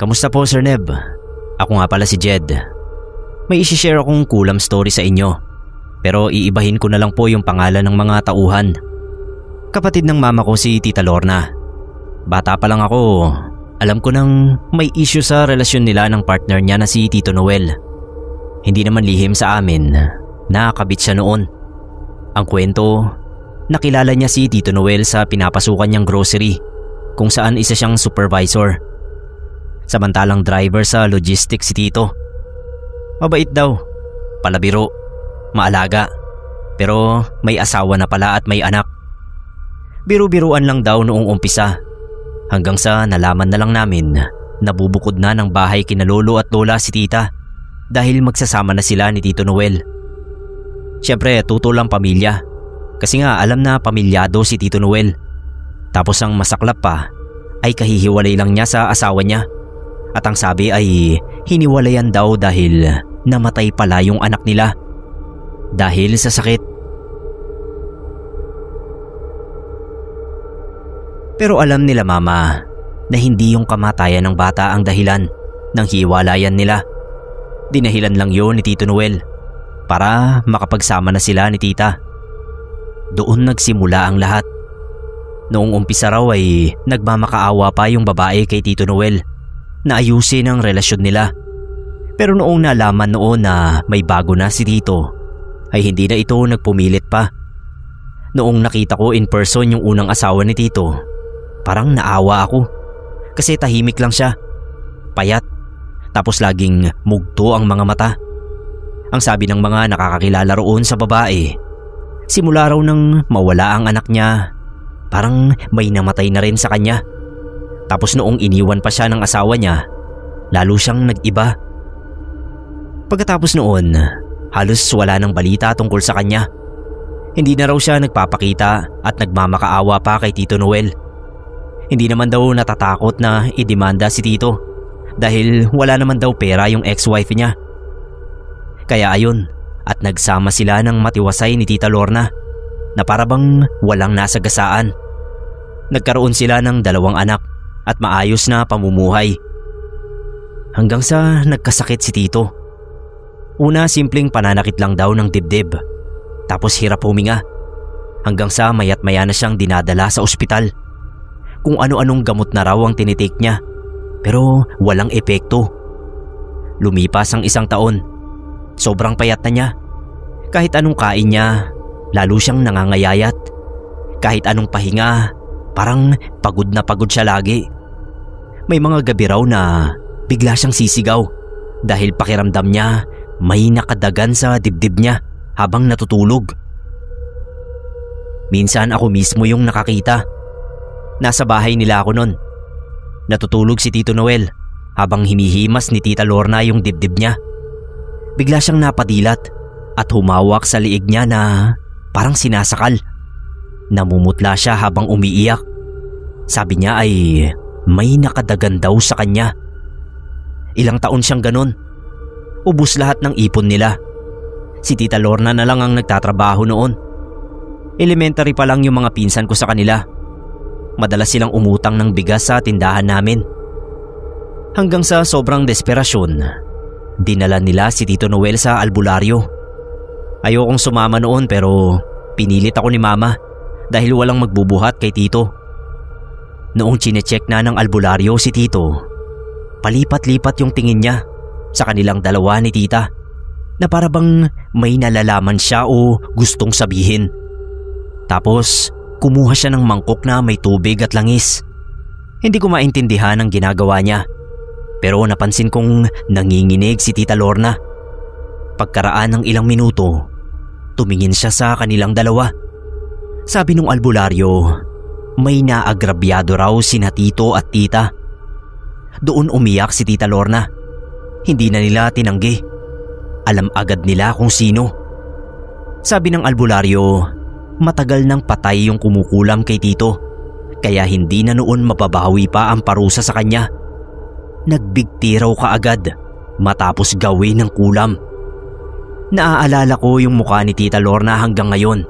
Kamusta po Sir Neb? Ako nga pala si Jed. May isishare akong kulam story sa inyo. Pero iibahin ko na lang po yung pangalan ng mga tauhan. Kapatid ng mama ko si Tita Lorna. Bata pa lang ako, alam ko nang may issue sa relasyon nila ng partner niya na si Tito Noel. Hindi naman lihim sa amin, nakakabit siya noon. Ang kwento, nakilala niya si Tito Noel sa pinapasukan niyang grocery kung saan isa siyang supervisor samantalang driver sa logistics si Tito. Mabait daw, palabiro, maalaga, pero may asawa na pala at may anak. Biru-biruan lang daw noong umpisa hanggang sa nalaman na lang namin na bubukod na ng bahay kina lolo at lola si tita dahil magsasama na sila ni Tito Noel. Siyempre tuto lang pamilya kasi nga alam na pamilyado si Tito Noel. Tapos ang masaklap pa ay kahihiwalay lang niya sa asawa niya. At ang sabi ay hiniwalayan daw dahil namatay pala yung anak nila. Dahil sa sakit. Pero alam nila mama na hindi yung kamatayan ng bata ang dahilan ng hiwalayan nila. Dinahilan lang yun ni Tito Noel para makapagsama na sila ni tita. Doon nagsimula ang lahat. Noong umpisa raw ay nagmamakaawa pa yung babae kay Tito Noel na ayusin ang relasyon nila. Pero noong nalaman noon na may bago na si Tito, ay hindi na ito nagpumilit pa. Noong nakita ko in person yung unang asawa ni Tito, parang naawa ako. Kasi tahimik lang siya. Payat. Tapos laging mugto ang mga mata. Ang sabi ng mga nakakakilala roon sa babae, simula raw nang mawala ang anak niya, parang may namatay na rin sa kanya. Tapos noong iniwan pa siya ng asawa niya, lalo siyang nag-iba. Pagkatapos noon, halos wala ng balita tungkol sa kanya. Hindi na raw siya nagpapakita at nagmamakaawa pa kay Tito Noel. Hindi naman daw natatakot na idemanda si Tito dahil wala naman daw pera yung ex-wife niya. Kaya ayun, at nagsama sila ng matiwasay ni Tita Lorna na parabang walang nasagasaan. Nagkaroon sila ng dalawang anak at maayos na pamumuhay. Hanggang sa nagkasakit si Tito. Una simpleng pananakit lang daw ng dibdib. Tapos hirap huminga. Hanggang sa mayat maya na siyang dinadala sa ospital. Kung ano-anong gamot na raw ang tinitik niya. Pero walang epekto. Lumipas ang isang taon. Sobrang payat na niya. Kahit anong kain niya, lalo siyang nangangayayat. Kahit anong pahinga, parang pagod na pagod siya lagi. May mga gabi raw na bigla siyang sisigaw dahil pakiramdam niya may nakadagan sa dibdib niya habang natutulog. Minsan ako mismo yung nakakita. Nasa bahay nila ako nun. Natutulog si Tito Noel habang hinihimas ni Tita Lorna yung dibdib niya. Bigla siyang napadilat at humawak sa liig niya na parang sinasakal. Namumutla siya habang umiiyak. Sabi niya ay may nakadagan daw sa kanya. Ilang taon siyang ganon. Ubus lahat ng ipon nila. Si Tita Lorna na lang ang nagtatrabaho noon. Elementary pa lang yung mga pinsan ko sa kanila. Madalas silang umutang ng bigas sa tindahan namin. Hanggang sa sobrang desperasyon, dinala nila si Tito Noel sa albularyo. Ayokong sumama noon pero pinilit ako ni Mama dahil walang magbubuhat kay Tito. Noong chinecheck na ng albularyo si Tito, palipat-lipat yung tingin niya sa kanilang dalawa ni Tita na parabang may nalalaman siya o gustong sabihin. Tapos kumuha siya ng mangkok na may tubig at langis. Hindi ko maintindihan ang ginagawa niya pero napansin kong nanginginig si Tita Lorna. Pagkaraan ng ilang minuto, tumingin siya sa kanilang dalawa. Sabi nung albularyo, may naagrabyado raw si Tito at Tita. Doon umiyak si Tita Lorna. Hindi na nila tinanggi. Alam agad nila kung sino. Sabi ng albularyo, matagal nang patay yung kumukulam kay Tito. Kaya hindi na noon mababawi pa ang parusa sa kanya. Nagbigti raw kaagad matapos gawin ng kulam. Naaalala ko yung mukha ni Tita Lorna hanggang ngayon.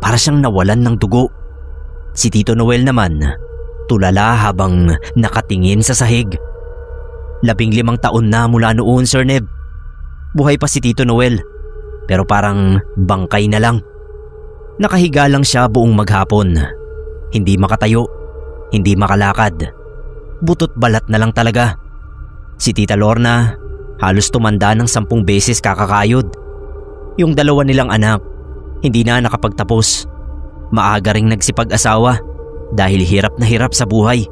Para siyang nawalan ng dugo. Si Tito Noel naman, tulala habang nakatingin sa sahig. Labing limang taon na mula noon, Sir Neb. Buhay pa si Tito Noel, pero parang bangkay na lang. Nakahiga lang siya buong maghapon. Hindi makatayo, hindi makalakad. Butot balat na lang talaga. Si Tita Lorna, halos tumanda ng sampung beses kakakayod. Yung dalawa nilang anak, hindi na nakapagtapos. Maaga ring nagsipag-asawa dahil hirap na hirap sa buhay.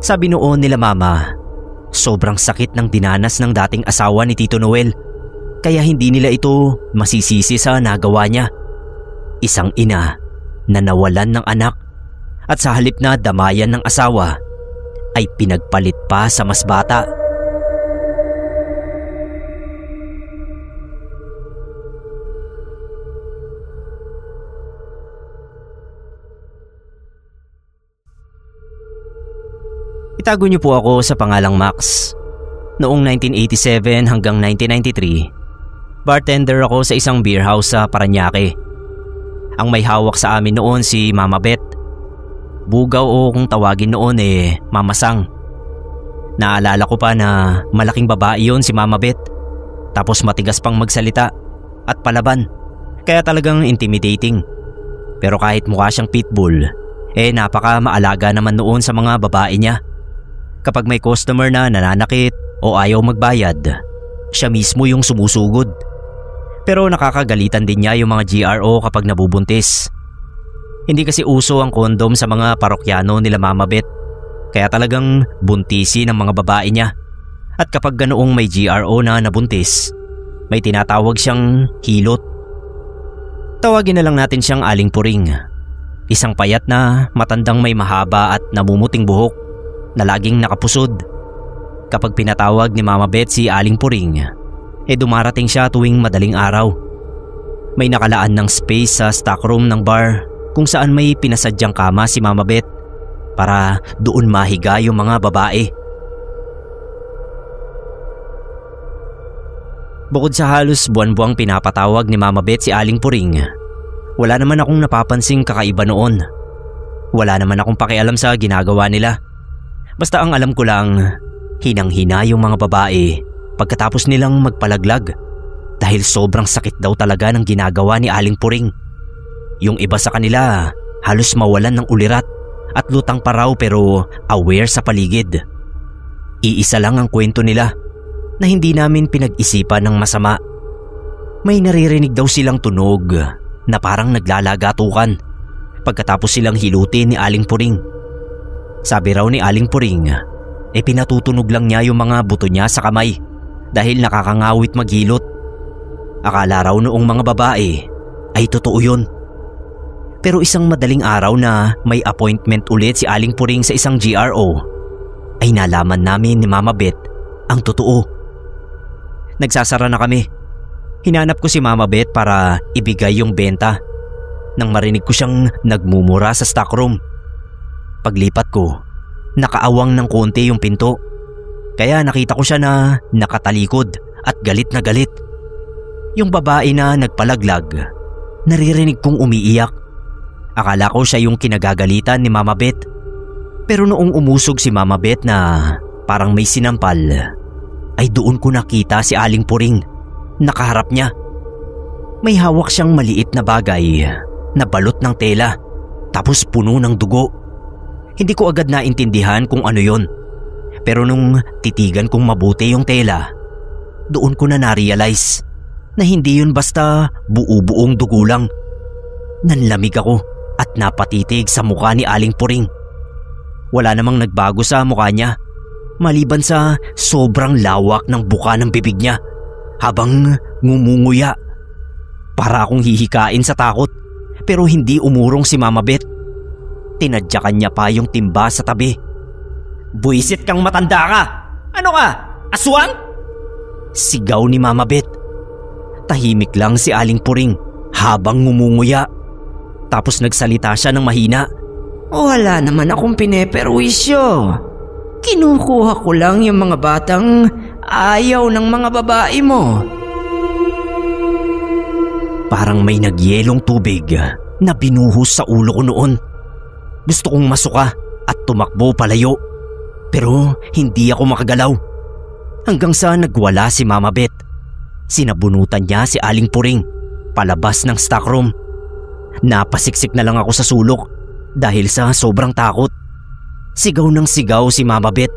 Sabi noon nila mama, Sobrang sakit ng dinanas ng dating asawa ni Tito Noel kaya hindi nila ito masisisi sa nagawa niya. Isang ina na nawalan ng anak at sa halip na damayan ng asawa ay pinagpalit pa sa mas bata. Itago niyo po ako sa pangalang Max. Noong 1987 hanggang 1993, bartender ako sa isang beer house sa Paranaque. Ang may hawak sa amin noon si Mama Beth. Bugaw o kung tawagin noon eh Mama Sang. Naalala ko pa na malaking babae yon si Mama Beth. Tapos matigas pang magsalita at palaban. Kaya talagang intimidating. Pero kahit mukha siyang pitbull, eh napaka maalaga naman noon sa mga babae niya. Kapag may customer na nananakit o ayaw magbayad, siya mismo yung sumusugod. Pero nakakagalitan din niya yung mga GRO kapag nabubuntis. Hindi kasi uso ang kondom sa mga parokyano nila Mama Beth, kaya talagang buntisi ng mga babae niya. At kapag ganoong may GRO na nabuntis, may tinatawag siyang hilot. Tawagin na lang natin siyang aling puring. Isang payat na matandang may mahaba at namumuting buhok na laging nakapusod. Kapag pinatawag ni Mama Beth si Aling Puring, eh dumarating siya tuwing madaling araw. May nakalaan ng space sa stockroom ng bar kung saan may pinasadyang kama si Mama Beth para doon mahiga yung mga babae. Bukod sa halos buwan-buwang pinapatawag ni Mama Beth si Aling Puring, wala naman akong napapansing kakaiba noon. Wala naman akong pakialam sa ginagawa nila. Basta ang alam ko lang, hinang-hina yung mga babae pagkatapos nilang magpalaglag dahil sobrang sakit daw talaga ng ginagawa ni Aling Puring. Yung iba sa kanila halos mawalan ng ulirat at lutang paraw pero aware sa paligid. Iisa lang ang kwento nila na hindi namin pinag-isipan ng masama. May naririnig daw silang tunog na parang naglalagatukan pagkatapos silang hilutin ni Aling Puring. Sabi raw ni Aling Puring, e pinatutunog lang niya yung mga buto niya sa kamay dahil nakakangawit maghilot. Akala raw noong mga babae ay totoo yun. Pero isang madaling araw na may appointment ulit si Aling Puring sa isang GRO ay nalaman namin ni Mama Beth ang totoo. Nagsasara na kami. Hinanap ko si Mama Beth para ibigay yung benta nang marinig ko siyang nagmumura sa stockroom. Paglipat ko, nakaawang ng konti yung pinto. Kaya nakita ko siya na nakatalikod at galit na galit. Yung babae na nagpalaglag, naririnig kong umiiyak. Akala ko siya yung kinagagalitan ni Mama Beth. Pero noong umusog si Mama Beth na parang may sinampal, ay doon ko nakita si Aling Puring. Nakaharap niya. May hawak siyang maliit na bagay na balot ng tela tapos puno ng dugo. Hindi ko agad naintindihan kung ano yon. Pero nung titigan kong mabuti yung tela, doon ko na na-realize na hindi yun basta buo-buong dugo lang. Nanlamig ako at napatitig sa mukha ni Aling Puring. Wala namang nagbago sa mukha niya maliban sa sobrang lawak ng buka ng bibig niya habang ngumunguya. Para akong hihikain sa takot pero hindi umurong si Mama Beth. Tinadyakan niya pa yung timba sa tabi. Buisit kang matanda ka! Ano ka? Aswang? Sigaw ni Mama Beth. Tahimik lang si Aling Puring habang ngumunguya. Tapos nagsalita siya ng mahina. Wala naman akong pineperwisyo. Kinukuha ko lang yung mga batang ayaw ng mga babae mo. Parang may nagyelong tubig na binuhos sa ulo ko noon. Gusto kong masuka at tumakbo palayo. Pero hindi ako makagalaw Hanggang sa nagwala si Mama Beth. Sinabunutan niya si Aling Puring palabas ng stockroom. Napasiksik na lang ako sa sulok dahil sa sobrang takot. Sigaw ng sigaw si Mama Beth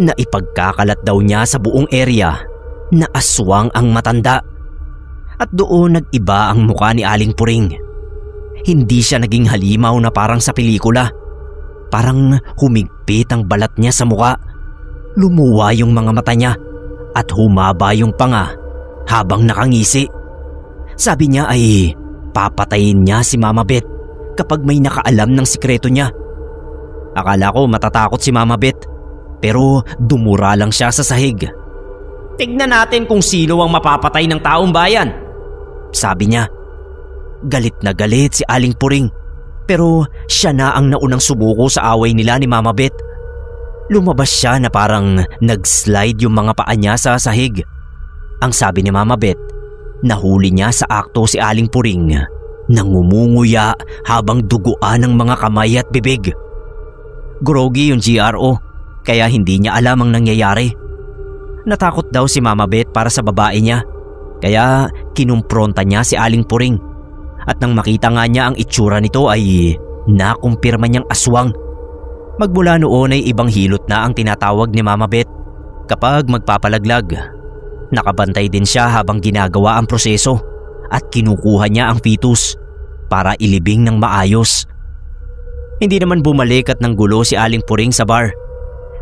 na ipagkakalat daw niya sa buong area na aswang ang matanda. At doon nag-iba ang mukha ni Aling Puring. Hindi siya naging halimaw na parang sa pelikula. Parang humigpit ang balat niya sa mukha. Lumuwa yung mga mata niya at humaba yung panga habang nakangisi. Sabi niya ay papatayin niya si Mama Beth kapag may nakaalam ng sikreto niya. Akala ko matatakot si Mama Beth pero dumura lang siya sa sahig. Tignan natin kung sino ang mapapatay ng taong bayan. Sabi niya. Galit na galit si Aling Puring pero siya na ang naunang sumuko sa away nila ni Mama Beth. Lumabas siya na parang nag-slide yung mga paa niya sa sahig. Ang sabi ni Mama Beth, nahuli niya sa akto si Aling Puring nangumunguya habang duguan ng mga kamay at bibig. Grogi yung GRO kaya hindi niya alam ang nangyayari. Natakot daw si Mama Beth para sa babae niya kaya kinumpronta niya si Aling Puring at nang makita nga niya ang itsura nito ay nakumpirma niyang aswang. Magmula noon ay ibang hilot na ang tinatawag ni Mama Beth kapag magpapalaglag. Nakabantay din siya habang ginagawa ang proseso at kinukuha niya ang fetus para ilibing ng maayos. Hindi naman bumalik at nang gulo si Aling Puring sa bar.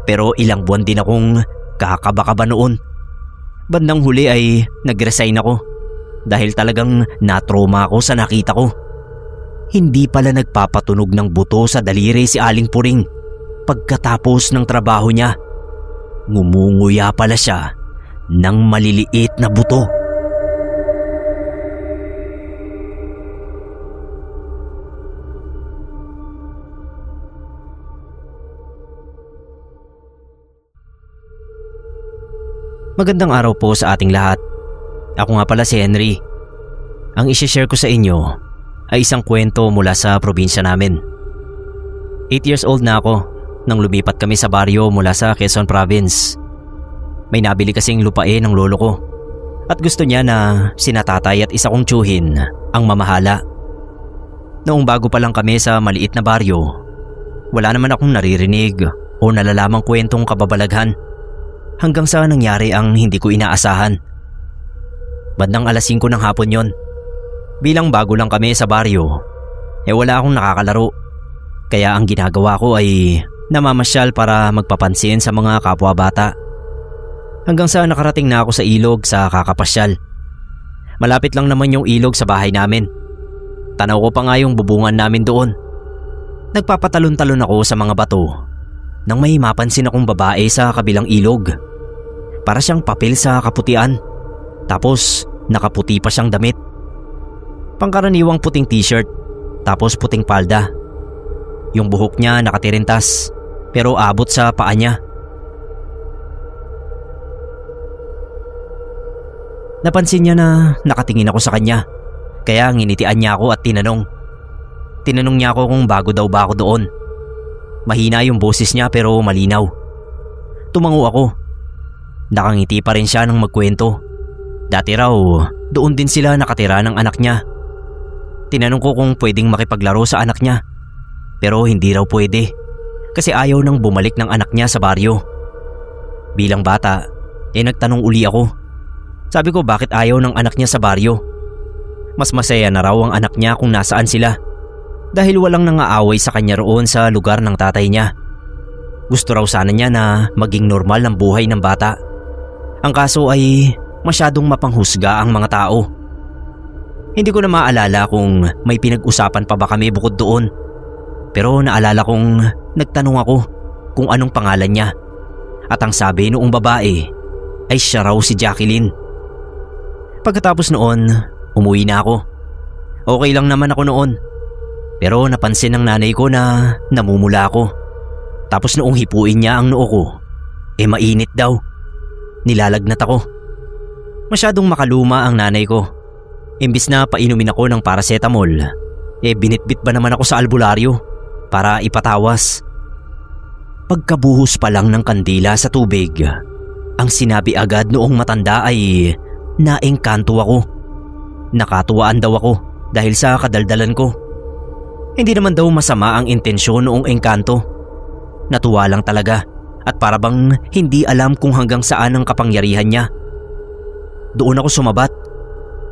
Pero ilang buwan din akong kakabakaba noon. Bandang huli ay nag-resign ako dahil talagang natroma ako sa nakita ko. Hindi pala nagpapatunog ng buto sa daliri si Aling Puring pagkatapos ng trabaho niya. Ngumunguya pala siya ng maliliit na buto. Magandang araw po sa ating lahat. Ako nga pala si Henry. Ang isi-share ko sa inyo ay isang kwento mula sa probinsya namin. 8 years old na ako nang lumipat kami sa baryo mula sa Quezon Province. May nabili kasing lupain ng lolo ko at gusto niya na sinatatay at isa kong tsuhin ang mamahala. Noong bago pa lang kami sa maliit na baryo, wala naman akong naririnig o nalalamang kwentong kababalaghan hanggang sa nangyari ang hindi ko inaasahan. Bandang alas 5 ng hapon yon. Bilang bago lang kami sa baryo, eh wala akong nakakalaro. Kaya ang ginagawa ko ay namamasyal para magpapansin sa mga kapwa bata. Hanggang sa nakarating na ako sa ilog sa kakapasyal. Malapit lang naman yung ilog sa bahay namin. Tanaw ko pa nga yung bubungan namin doon. Nagpapatalon-talon ako sa mga bato nang may mapansin akong babae sa kabilang ilog. Para siyang papel sa kaputian. Tapos nakaputi pa siyang damit. Pangkaraniwang puting t-shirt tapos puting palda. Yung buhok niya nakatirintas pero abot sa paa niya. Napansin niya na nakatingin ako sa kanya kaya nginitian niya ako at tinanong. Tinanong niya ako kung bago daw ba ako doon. Mahina yung boses niya pero malinaw. Tumango ako Nakangiti pa rin siya nang magkwento. Dati raw, doon din sila nakatira ng anak niya. Tinanong ko kung pwedeng makipaglaro sa anak niya. Pero hindi raw pwede. Kasi ayaw nang bumalik ng anak niya sa baryo. Bilang bata, eh nagtanong uli ako. Sabi ko bakit ayaw ng anak niya sa baryo. Mas masaya na raw ang anak niya kung nasaan sila. Dahil walang nangaaway sa kanya roon sa lugar ng tatay niya. Gusto raw sana niya na maging normal ang buhay ng bata. Ang kaso ay masyadong mapanghusga ang mga tao. Hindi ko na maalala kung may pinag-usapan pa ba kami bukod doon. Pero naalala kong nagtanong ako kung anong pangalan niya. At ang sabi noong babae ay siya raw si Jacqueline. Pagkatapos noon, umuwi na ako. Okay lang naman ako noon. Pero napansin ng nanay ko na namumula ako. Tapos noong hipuin niya ang noo ko, eh mainit daw. Nilalagnat ako. Masyadong makaluma ang nanay ko. Imbis na painumin ako ng paracetamol, eh binitbit ba naman ako sa albularyo para ipatawas. Pagkabuhos pa lang ng kandila sa tubig, Ang sinabi agad noong matanda ay naengkanto ako. Nakatuwaan daw ako dahil sa kadaldalan ko. Hindi naman daw masama ang intensyon noong engkanto. Natuwa lang talaga at parabang hindi alam kung hanggang saan ang kapangyarihan niya. Doon ako sumabat.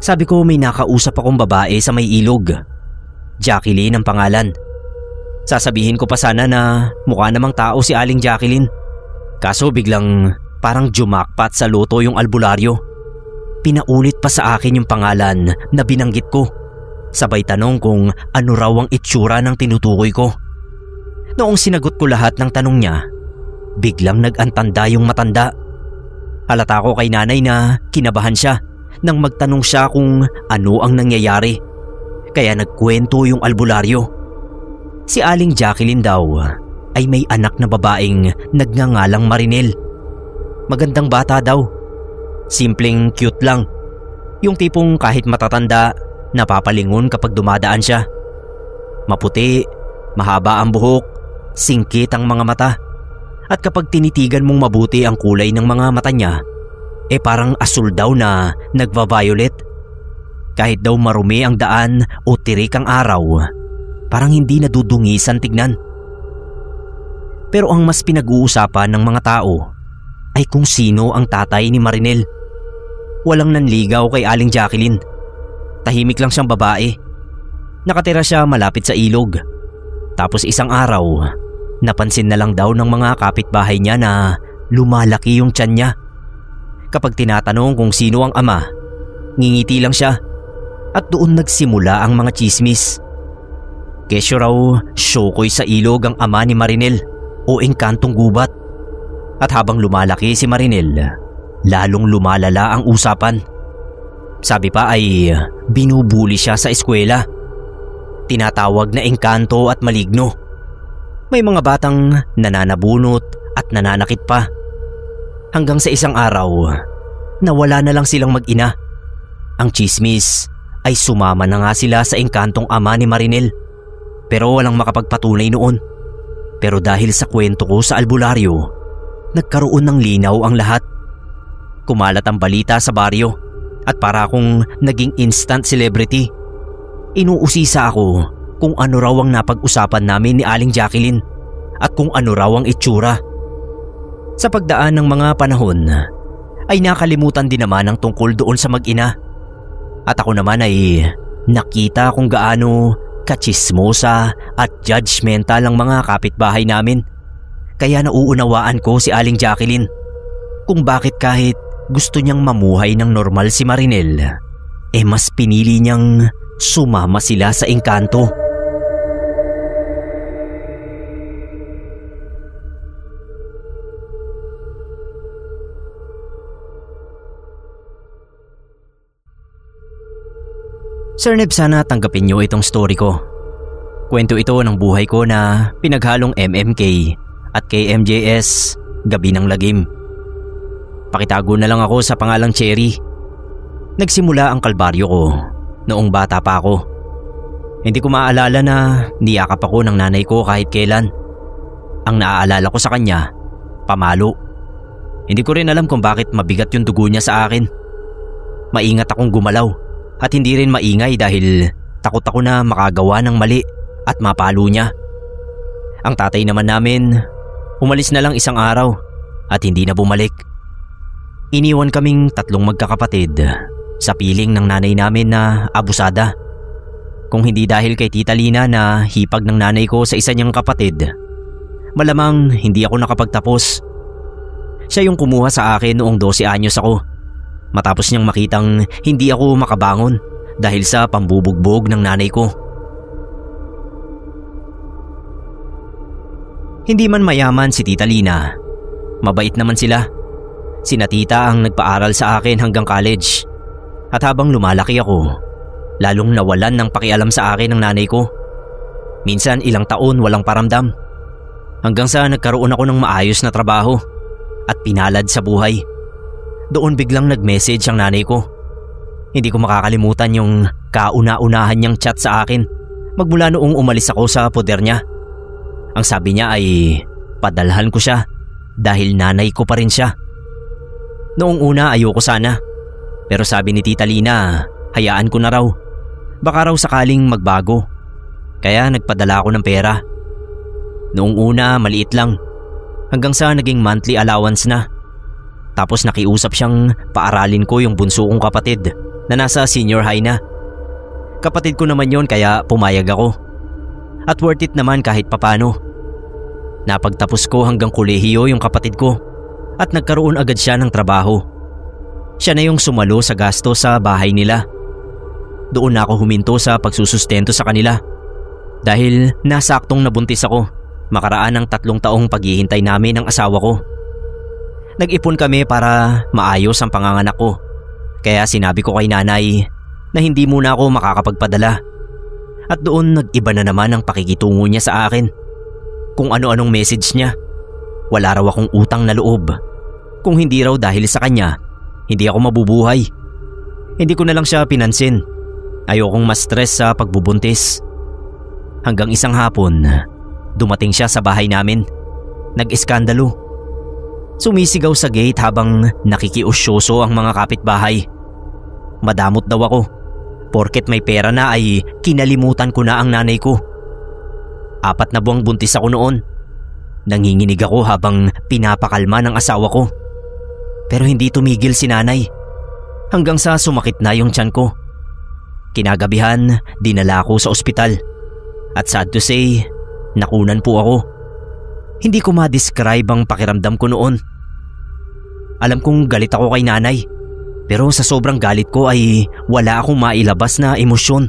Sabi ko may nakausap akong babae sa may ilog. Jacqueline ang pangalan. Sasabihin ko pa sana na mukha namang tao si Aling Jacqueline. Kaso biglang parang jumakpat sa loto yung albularyo. Pinaulit pa sa akin yung pangalan na binanggit ko. Sabay tanong kung ano raw ang itsura ng tinutukoy ko. Noong sinagot ko lahat ng tanong niya, biglang nag-antanda yung matanda. Halata ko kay nanay na kinabahan siya nang magtanong siya kung ano ang nangyayari. Kaya nagkwento yung albularyo. Si Aling Jacqueline daw ay may anak na babaeng nagngangalang Marinel. Magandang bata daw. Simpleng cute lang. Yung tipong kahit matatanda Napapalingon kapag dumadaan siya. Maputi, mahaba ang buhok, singkit ang mga mata. At kapag tinitigan mong mabuti ang kulay ng mga mata niya, eh parang asul daw na nagva-violet. Kahit daw marumi ang daan o tirik ang araw, parang hindi nadudungisan tignan. Pero ang mas pinag-uusapan ng mga tao ay kung sino ang tatay ni Marinel. Walang nanligaw kay Aling Jacqueline Tahimik lang siyang babae. Nakatira siya malapit sa ilog. Tapos isang araw, napansin na lang daw ng mga kapitbahay niya na lumalaki yung tiyan niya. Kapag tinatanong kung sino ang ama, ngingiti lang siya at doon nagsimula ang mga chismis. Kesyo raw, syokoy sa ilog ang ama ni Marinel o engkantong gubat. At habang lumalaki si Marinel, lalong lumalala ang usapan. Sabi pa ay binubuli siya sa eskwela. Tinatawag na engkanto at maligno. May mga batang nananabunot at nananakit pa. Hanggang sa isang araw, nawala na lang silang mag-ina. Ang chismis ay sumama na nga sila sa engkantong ama ni Marinel. Pero walang makapagpatunay noon. Pero dahil sa kwento ko sa albularyo, nagkaroon ng linaw ang lahat. Kumalat ang balita sa baryo at para akong naging instant celebrity. Inuusisa ako kung ano raw ang napag-usapan namin ni Aling Jacqueline at kung ano raw ang itsura. Sa pagdaan ng mga panahon, ay nakalimutan din naman ang tungkol doon sa mag-ina. At ako naman ay nakita kung gaano kachismosa at judgmental ang mga kapitbahay namin. Kaya nauunawaan ko si Aling Jacqueline kung bakit kahit gusto niyang mamuhay ng normal si Marinel, eh mas pinili niyang sumama sila sa engkanto. Sir Neb, sana tanggapin niyo itong story ko. Kwento ito ng buhay ko na pinaghalong MMK at KMJS Gabi ng Lagim. Pakitago na lang ako sa pangalang Cherry. Nagsimula ang kalbaryo ko noong bata pa ako. Hindi ko maaalala na niyakap ako ng nanay ko kahit kailan. Ang naaalala ko sa kanya, pamalo. Hindi ko rin alam kung bakit mabigat yung dugo niya sa akin. Maingat akong gumalaw at hindi rin maingay dahil takot ako na makagawa ng mali at mapalo niya. Ang tatay naman namin, umalis na lang isang araw at hindi na bumalik. Iniwan kaming tatlong magkakapatid sa piling ng nanay namin na abusada. Kung hindi dahil kay Tita Lina na hipag ng nanay ko sa isa niyang kapatid, malamang hindi ako nakapagtapos. Siya yung kumuha sa akin noong 12 anyos ako. Matapos niyang makitang hindi ako makabangon dahil sa pambubugbog ng nanay ko. Hindi man mayaman si Tita Lina. Mabait naman sila. Sina tita ang nagpaaral sa akin hanggang college. At habang lumalaki ako, lalong nawalan ng pakialam sa akin ng nanay ko. Minsan ilang taon walang paramdam. Hanggang sa nagkaroon ako ng maayos na trabaho at pinalad sa buhay. Doon biglang nag-message ang nanay ko. Hindi ko makakalimutan yung kauna-unahan niyang chat sa akin magmula noong umalis ako sa poder niya. Ang sabi niya ay padalhan ko siya dahil nanay ko pa rin siya. Noong una ayoko sana. Pero sabi ni Tita Lina, hayaan ko na raw. Baka raw sakaling magbago. Kaya nagpadala ako ng pera. Noong una maliit lang. Hanggang sa naging monthly allowance na. Tapos nakiusap siyang paaralin ko yung bunso kong kapatid na nasa senior high na. Kapatid ko naman yon kaya pumayag ako. At worth it naman kahit papano. Napagtapos ko hanggang kolehiyo yung kapatid ko at nagkaroon agad siya ng trabaho. Siya na yung sumalo sa gasto sa bahay nila. Doon ako huminto sa pagsusustento sa kanila. Dahil nasaktong nabuntis ako makaraan ng tatlong taong paghihintay namin ng asawa ko. Nag-ipon kami para maayos ang panganganak ko. Kaya sinabi ko kay nanay na hindi muna ako makakapagpadala. At doon nag-iba na naman ang pakikitungo niya sa akin. Kung ano-anong message niya. Wala raw akong utang na loob. Kung hindi raw dahil sa kanya, hindi ako mabubuhay. Hindi ko na lang siya pinansin. Ayokong ma-stress sa pagbubuntis. Hanggang isang hapon, dumating siya sa bahay namin. Nag-iskandalo. Sumisigaw sa gate habang nakikiusyoso ang mga kapitbahay. Madamot daw ako. Porket may pera na ay kinalimutan ko na ang nanay ko. Apat na buwang buntis ako noon. Nanginginig ako habang pinapakalma ng asawa ko. Pero hindi tumigil si nanay. Hanggang sa sumakit na yung tiyan ko. Kinagabihan, dinala ako sa ospital. At sad to say, nakunan po ako. Hindi ko ma-describe ang pakiramdam ko noon. Alam kong galit ako kay nanay. Pero sa sobrang galit ko ay wala akong mailabas na emosyon.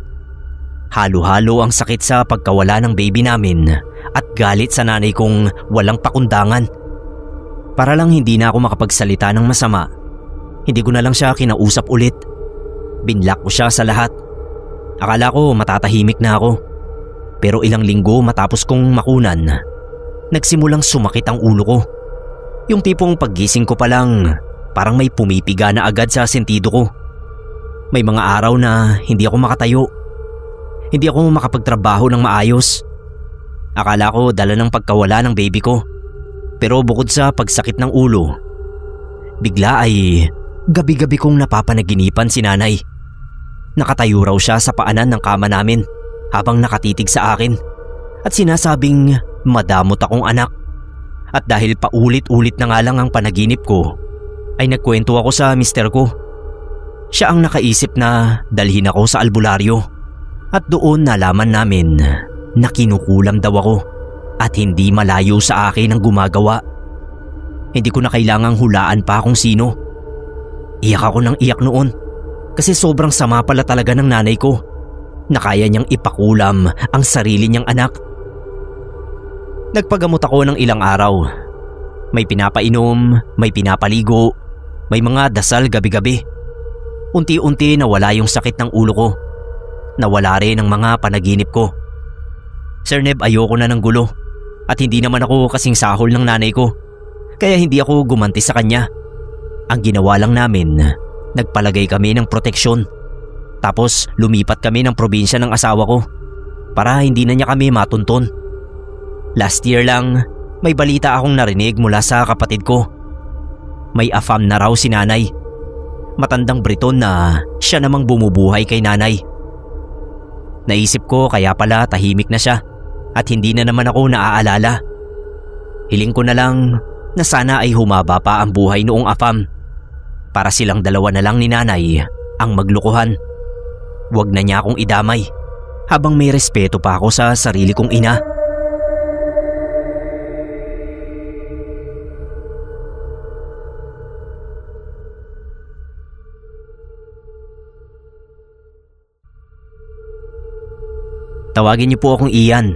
Halo-halo ang sakit sa pagkawala ng baby namin at galit sa nanay kong walang pakundangan. Para lang hindi na ako makapagsalita ng masama. Hindi ko na lang siya kinausap ulit. Binlock ko siya sa lahat. Akala ko matatahimik na ako. Pero ilang linggo matapos kong makunan, nagsimulang sumakit ang ulo ko. Yung tipong paggising ko pa lang, parang may pumipiga na agad sa sentido ko. May mga araw na hindi ako makatayo. Hindi ako makapagtrabaho ng maayos. Akala ko dala ng pagkawala ng baby ko. Pero bukod sa pagsakit ng ulo, bigla ay gabi-gabi kong napapanaginipan si nanay. Nakatayo raw siya sa paanan ng kama namin habang nakatitig sa akin at sinasabing madamot akong anak. At dahil paulit-ulit na nga lang ang panaginip ko, ay nagkwento ako sa mister ko. Siya ang nakaisip na dalhin ako sa albularyo at doon nalaman namin na kinukulam daw ako at hindi malayo sa akin ang gumagawa. Hindi ko na kailangang hulaan pa kung sino. Iyak ako ng iyak noon kasi sobrang sama pala talaga ng nanay ko na kaya niyang ipakulam ang sarili niyang anak. Nagpagamot ako ng ilang araw. May pinapainom, may pinapaligo, may mga dasal gabi-gabi. Unti-unti nawala yung sakit ng ulo ko. Nawala rin ang mga panaginip ko. Sir Neb ayoko na ng gulo at hindi naman ako kasing sahol ng nanay ko. Kaya hindi ako gumanti sa kanya. Ang ginawa lang namin, nagpalagay kami ng proteksyon. Tapos lumipat kami ng probinsya ng asawa ko para hindi na niya kami matunton. Last year lang, may balita akong narinig mula sa kapatid ko. May afam na raw si nanay. Matandang Briton na siya namang bumubuhay kay nanay. Naisip ko kaya pala tahimik na siya at hindi na naman ako naaalala. Hiling ko na lang na sana ay humaba pa ang buhay noong afam para silang dalawa na lang ni nanay ang maglukuhan. Huwag na niya akong idamay habang may respeto pa ako sa sarili kong ina. Tawagin niyo po akong Ian.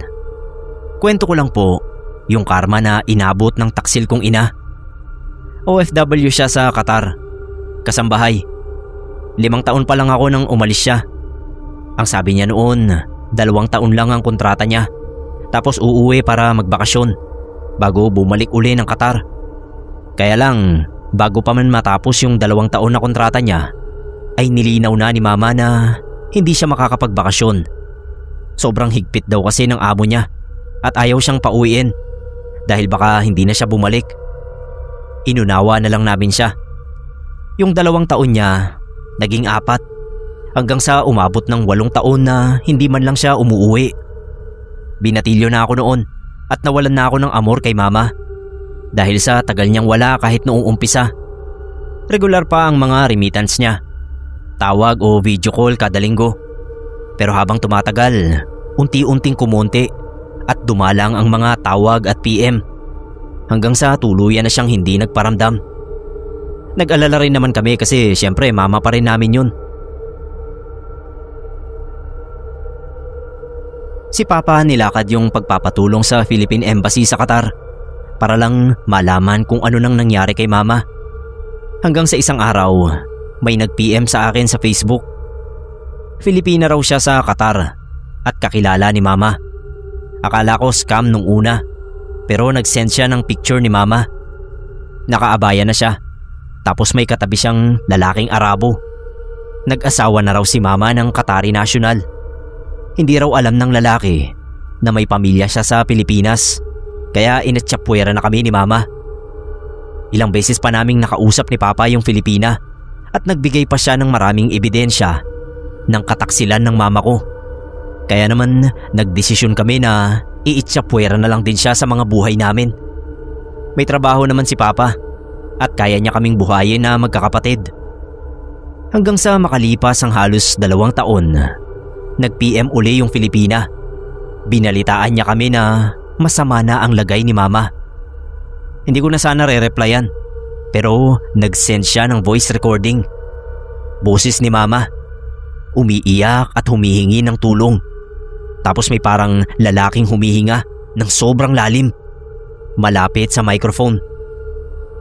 Kwento ko lang po yung karma na inabot ng taksil kong ina. OFW siya sa Qatar. Kasambahay. Limang taon pa lang ako nang umalis siya. Ang sabi niya noon, dalawang taon lang ang kontrata niya. Tapos uuwi para magbakasyon bago bumalik uli ng Qatar. Kaya lang, bago pa man matapos yung dalawang taon na kontrata niya, ay nilinaw na ni mama na hindi siya makakapagbakasyon Sobrang higpit daw kasi ng amo niya at ayaw siyang pauwiin dahil baka hindi na siya bumalik. Inunawa na lang namin siya. Yung dalawang taon niya, naging apat. Hanggang sa umabot ng walong taon na hindi man lang siya umuuwi. Binatilyo na ako noon at nawalan na ako ng amor kay mama. Dahil sa tagal niyang wala kahit noong umpisa. Regular pa ang mga remittance niya. Tawag o video call kada linggo. Pero habang tumatagal, unti-unting kumonti at dumalang ang mga tawag at PM. Hanggang sa tuluyan na siyang hindi nagparamdam. Nag-alala rin naman kami kasi syempre mama pa rin namin yun. Si Papa nilakad yung pagpapatulong sa Philippine Embassy sa Qatar para lang malaman kung ano nang nangyari kay Mama. Hanggang sa isang araw, may nag-PM sa akin sa Facebook. Filipina raw siya sa Qatar at kakilala ni Mama. Akala ko scam nung una pero nag-send siya ng picture ni Mama. Nakaabaya na siya tapos may katabi siyang lalaking Arabo. Nag-asawa na raw si Mama ng Qatari National. Hindi raw alam ng lalaki na may pamilya siya sa Pilipinas kaya inatsapwera na kami ni Mama. Ilang beses pa naming nakausap ni Papa yung Filipina at nagbigay pa siya ng maraming ebidensya ng kataksilan ng mama ko. Kaya naman nagdesisyon kami na iitsapwera na lang din siya sa mga buhay namin. May trabaho naman si Papa at kaya niya kaming buhayin na magkakapatid. Hanggang sa makalipas ang halos dalawang taon, nag-PM uli yung Filipina. Binalitaan niya kami na masama na ang lagay ni Mama. Hindi ko na sana re-replyan pero nag-send siya ng voice recording. Boses ni Mama. Umiiyak at humihingi ng tulong. Tapos may parang lalaking humihinga ng sobrang lalim. Malapit sa microphone.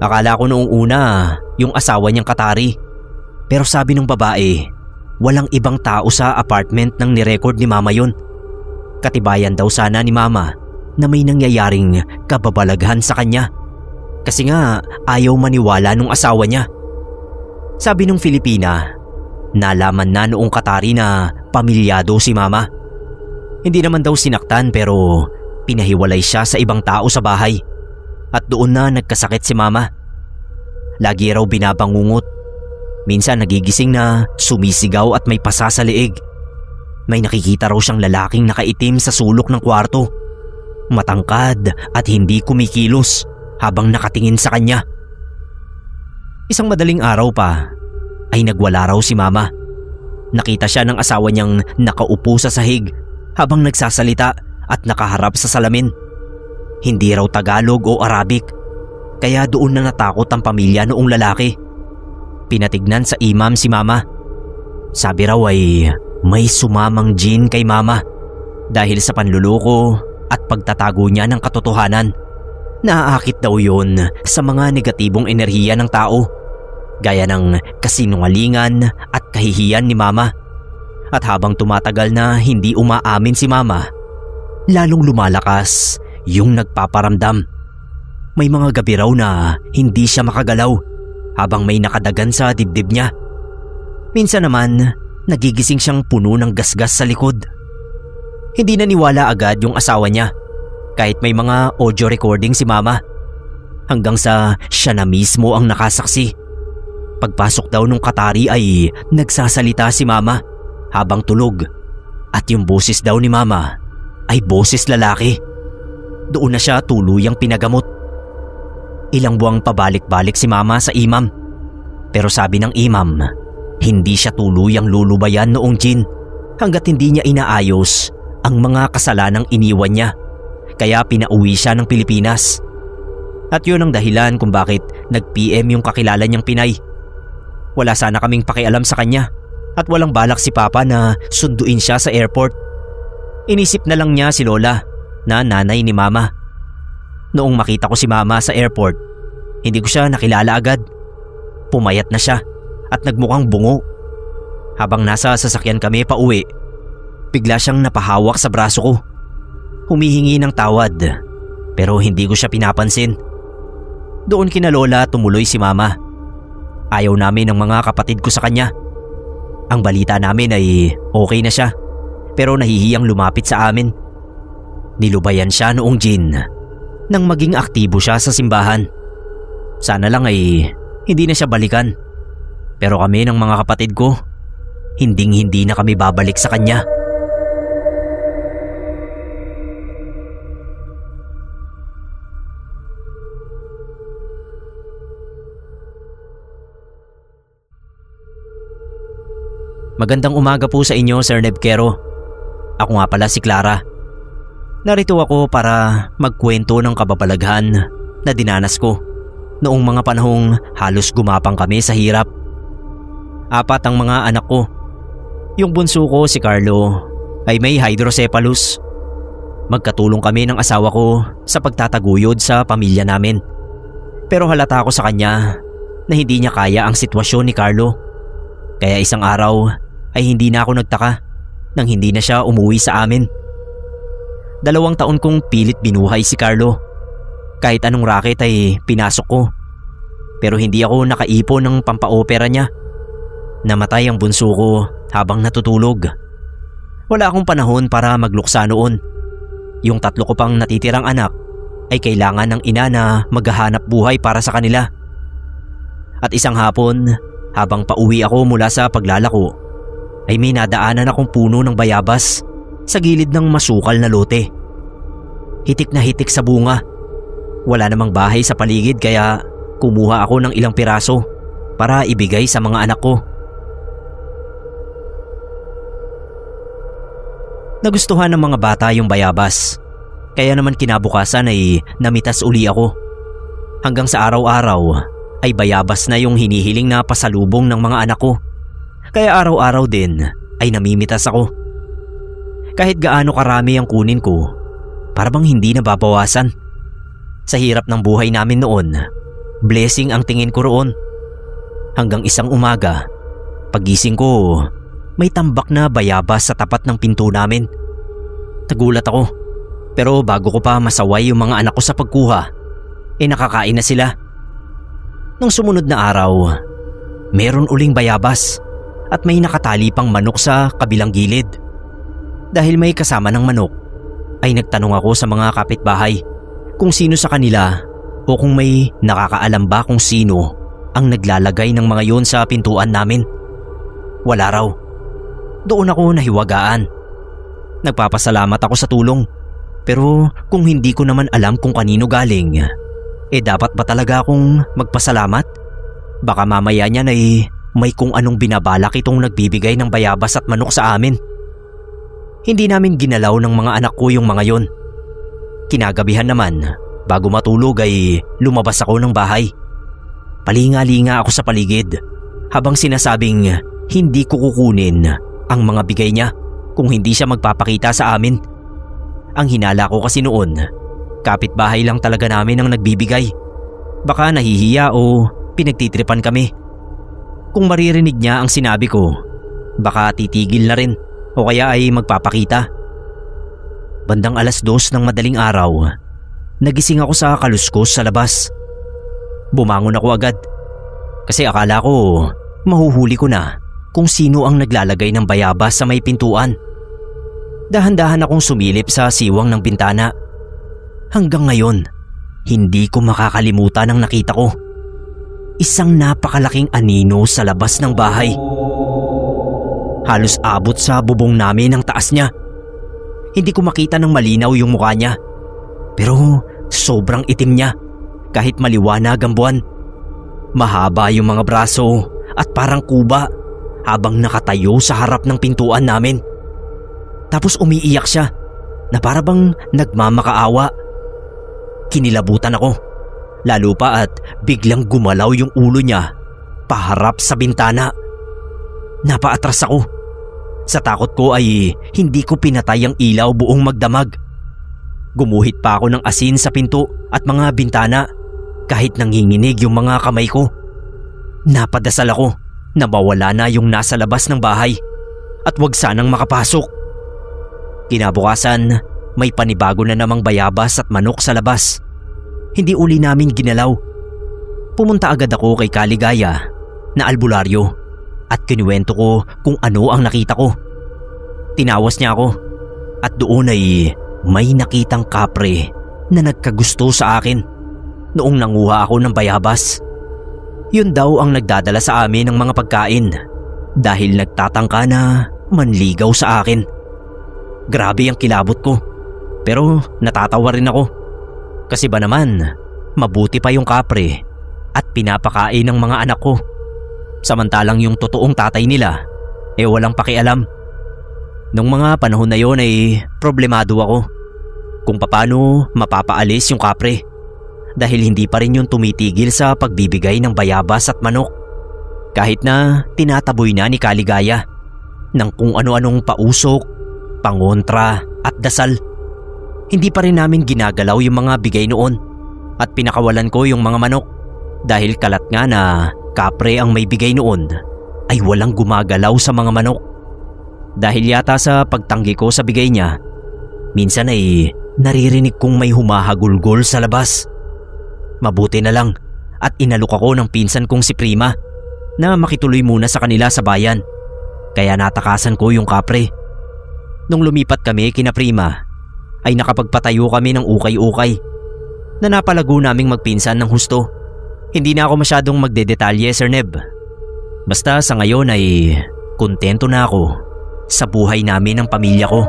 Akala ko noong una yung asawa niyang Katari. Pero sabi ng babae, walang ibang tao sa apartment nang nirecord ni Mama yon. Katibayan daw sana ni Mama na may nangyayaring kababalaghan sa kanya. Kasi nga ayaw maniwala nung asawa niya. Sabi nung Filipina, nalaman na noong Katari na pamilyado si Mama. Hindi naman daw sinaktan pero pinahiwalay siya sa ibang tao sa bahay at doon na nagkasakit si Mama. Lagi raw binabangungot. Minsan nagigising na sumisigaw at may pasa sa liig. May nakikita raw siyang lalaking nakaitim sa sulok ng kwarto. Matangkad at hindi kumikilos habang nakatingin sa kanya. Isang madaling araw pa ay nagwala raw si mama. Nakita siya ng asawa niyang nakaupo sa sahig habang nagsasalita at nakaharap sa salamin. Hindi raw Tagalog o Arabic kaya doon na natakot ang pamilya noong lalaki. Pinatignan sa imam si mama. Sabi raw ay may sumamang jin kay mama dahil sa panluloko at pagtatago niya ng katotohanan. Naaakit daw yun sa mga negatibong enerhiya ng tao gaya ng kasinungalingan at kahihiyan ni mama. At habang tumatagal na hindi umaamin si mama, lalong lumalakas yung nagpaparamdam. May mga gabi raw na hindi siya makagalaw habang may nakadagan sa dibdib niya. Minsan naman, nagigising siyang puno ng gasgas sa likod. Hindi naniwala agad yung asawa niya kahit may mga audio recording si mama. Hanggang sa siya na mismo ang nakasaksi. Pagpasok daw nung Katari ay nagsasalita si mama habang tulog at yung boses daw ni mama ay boses lalaki. Doon na siya tuluyang pinagamot. Ilang buwang pabalik-balik si mama sa imam. Pero sabi ng imam, hindi siya tuluyang lulubayan noong jin hanggat hindi niya inaayos ang mga kasalanang iniwan niya kaya pinauwi siya ng Pilipinas. At yun ang dahilan kung bakit nag-PM yung kakilala niyang Pinay. Wala sana kaming pakialam sa kanya at walang balak si Papa na sunduin siya sa airport. Inisip na lang niya si Lola na nanay ni Mama. Noong makita ko si Mama sa airport, hindi ko siya nakilala agad. Pumayat na siya at nagmukhang bungo. Habang nasa sasakyan kami pa uwi, bigla siyang napahawak sa braso ko. Humihingi ng tawad pero hindi ko siya pinapansin. Doon kina Lola tumuloy si Mama. Ayaw namin ng mga kapatid ko sa kanya. Ang balita namin ay okay na siya pero nahihiyang lumapit sa amin. Nilubayan siya noong gin nang maging aktibo siya sa simbahan. Sana lang ay hindi na siya balikan Pero kami ng mga kapatid ko, hinding hindi na kami babalik sa kanya. Magandang umaga po sa inyo, Sir Nebkero. Ako nga pala si Clara. Narito ako para magkwento ng kababalaghan na dinanas ko noong mga panahong halos gumapang kami sa hirap. Apat ang mga anak ko. Yung bunso ko si Carlo ay may hydrocephalus. Magkatulong kami ng asawa ko sa pagtataguyod sa pamilya namin. Pero halata ko sa kanya na hindi niya kaya ang sitwasyon ni Carlo. Kaya isang araw ay hindi na ako nagtaka nang hindi na siya umuwi sa amin. Dalawang taon kong pilit binuhay si Carlo. Kahit anong racket ay pinasok ko. Pero hindi ako nakaipon ng pampaopera niya. Namatay ang bunso ko habang natutulog. Wala akong panahon para magluksa noon. Yung tatlo ko pang natitirang anak ay kailangan ng ina na maghahanap buhay para sa kanila. At isang hapon, habang pauwi ako mula sa paglalako, ay may nadaanan akong puno ng bayabas sa gilid ng masukal na lote. Hitik na hitik sa bunga. Wala namang bahay sa paligid kaya kumuha ako ng ilang piraso para ibigay sa mga anak ko. Nagustuhan ng mga bata yung bayabas. Kaya naman kinabukasan ay namitas uli ako. Hanggang sa araw-araw ay bayabas na yung hinihiling na pasalubong ng mga anak ko. Kaya araw-araw din ay namimitas ako. Kahit gaano karami ang kunin ko, para bang hindi nababawasan. Sa hirap ng buhay namin noon, blessing ang tingin ko roon. Hanggang isang umaga, pagising ko, may tambak na bayabas sa tapat ng pinto namin. Nagulat ako, pero bago ko pa masaway yung mga anak ko sa pagkuha, eh nakakain na sila. Nung sumunod na araw, meron uling bayabas at may nakatali pang manok sa kabilang gilid. Dahil may kasama ng manok, ay nagtanong ako sa mga kapitbahay kung sino sa kanila o kung may nakakaalam ba kung sino ang naglalagay ng mga yon sa pintuan namin. Wala raw. Doon ako nahiwagaan. Nagpapasalamat ako sa tulong. Pero kung hindi ko naman alam kung kanino galing, eh dapat ba talaga akong magpasalamat? Baka mamaya niyan ay may kung anong binabalak itong nagbibigay ng bayabas at manok sa amin. Hindi namin ginalaw ng mga anak ko yung mga yon. Kinagabihan naman, bago matulog ay lumabas ako ng bahay. Palinga-linga ako sa paligid habang sinasabing hindi ko kukunin ang mga bigay niya kung hindi siya magpapakita sa amin. Ang hinala ko kasi noon, kapitbahay lang talaga namin ang nagbibigay. Baka nahihiya o pinagtitripan kami. Kung maririnig niya ang sinabi ko, baka titigil na rin o kaya ay magpapakita. Bandang alas dos ng madaling araw, nagising ako sa kaluskos sa labas. Bumangon ako agad kasi akala ko mahuhuli ko na kung sino ang naglalagay ng bayabas sa may pintuan. Dahan-dahan akong sumilip sa siwang ng bintana. Hanggang ngayon, hindi ko makakalimutan ang nakita ko isang napakalaking anino sa labas ng bahay. Halos abot sa bubong namin ang taas niya. Hindi ko makita ng malinaw yung mukha niya. Pero sobrang itim niya kahit maliwanag ang buwan. Mahaba yung mga braso at parang kuba habang nakatayo sa harap ng pintuan namin. Tapos umiiyak siya na parabang nagmamakaawa. Kinilabutan ako Lalo pa at biglang gumalaw yung ulo niya paharap sa bintana. Napaatras ako. Sa takot ko ay hindi ko pinatay ang ilaw buong magdamag. Gumuhit pa ako ng asin sa pinto at mga bintana kahit nanginginig yung mga kamay ko. Napadasal ako na mawala na yung nasa labas ng bahay at wag sanang makapasok. Kinabukasan, may panibago na namang bayabas at manok sa labas hindi uli namin ginalaw. Pumunta agad ako kay Kaligaya na albularyo at kinuwento ko kung ano ang nakita ko. Tinawas niya ako at doon ay may nakitang kapre na nagkagusto sa akin noong nanguha ako ng bayabas. Yun daw ang nagdadala sa amin ng mga pagkain dahil nagtatangka na manligaw sa akin. Grabe ang kilabot ko pero natatawa rin ako. Kasi ba naman, mabuti pa yung kapre at pinapakain ng mga anak ko. Samantalang yung totoong tatay nila, eh walang pakialam. Nung mga panahon na yon ay problemado ako kung paano mapapaalis yung kapre dahil hindi pa rin yung tumitigil sa pagbibigay ng bayabas at manok. Kahit na tinataboy na ni Kaligaya ng kung ano-anong pausok, pangontra at dasal. Hindi pa rin namin ginagalaw yung mga bigay noon at pinakawalan ko yung mga manok dahil kalat nga na kapre ang may bigay noon ay walang gumagalaw sa mga manok. Dahil yata sa pagtanggi ko sa bigay niya, minsan ay naririnig kong may humahagulgol sa labas. Mabuti na lang at inalok ako ng pinsan kong si Prima na makituloy muna sa kanila sa bayan. Kaya natakasan ko yung kapre. Nung lumipat kami kina Prima, ay nakapagpatayo kami ng ukay-ukay na napalago naming magpinsan ng husto. Hindi na ako masyadong magdedetalye, Sir Neb. Basta sa ngayon ay kontento na ako sa buhay namin ng pamilya ko.